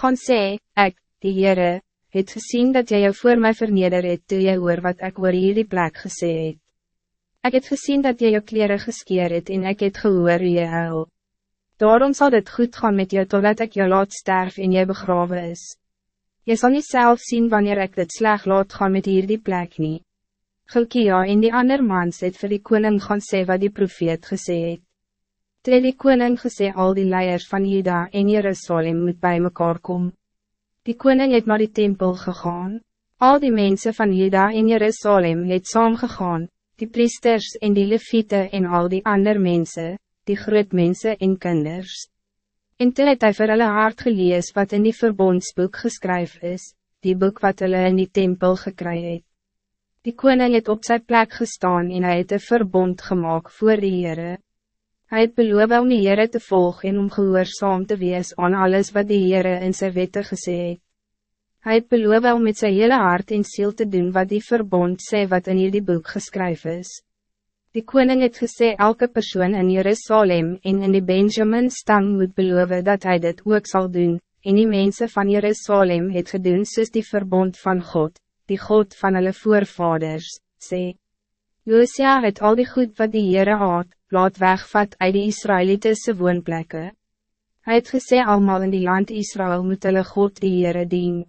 Gaan sê, ek, die Heere, het gezien dat jy jou voor mij verneder het toe jy hoor wat ek oor hierdie plek gesê het. Ek het gezien dat jy jou kleren geskeer het en ek het gehoor hoe jy huil. Daarom zal het goed gaan met jou totdat ik jou laat sterf en jy begraven is. Je zal niet zelf zien wanneer ik dit sleg laat gaan met hierdie plek nie. Gilkia en die ander mans het vir die koning gaan sê wat die profeet gesê het. Toe die koning gesê al die leiers van Juda en Jerusalem moet bij mekaar komen. Die koning het naar die tempel gegaan. Al die mensen van Juda en Jerusalem het saamgegaan, die priesters en die leviete en al die ander mensen, die groot mensen en kinders. En toe het hy vir hulle hart gelees wat in die verbondsboek geskryf is, die boek wat hulle in die tempel gekry het. Die koning het op zijn plek gestaan en hij het een verbond gemaakt voor die Heere. Hij het beloof om die Heere te volgen en om gehoorzaam te wees aan alles wat die Heere in zijn wette gesê het. Hy het beloof om met zijn hele hart en ziel te doen wat die verbond sê wat in hierdie boek geskryf is. Die koning het gesê elke persoon in Jerusalem en in die Benjamin stam moet beloven dat hij dit ook zal doen, en die mensen van Jerusalem het gedoen soos die verbond van God, die God van hulle voorvaders, sê. Josia het al die goed wat die Heere haat, laat wegvat uit die Israëlitische woonplekke. Hij het gesê allemaal in die land Israël moet hulle God die Heere dien.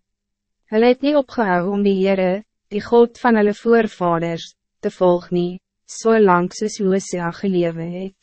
Hulle het nie opgehou om die Heere, die God van hulle voorvaders, te volgen nie so lang soos Josia gelewe het.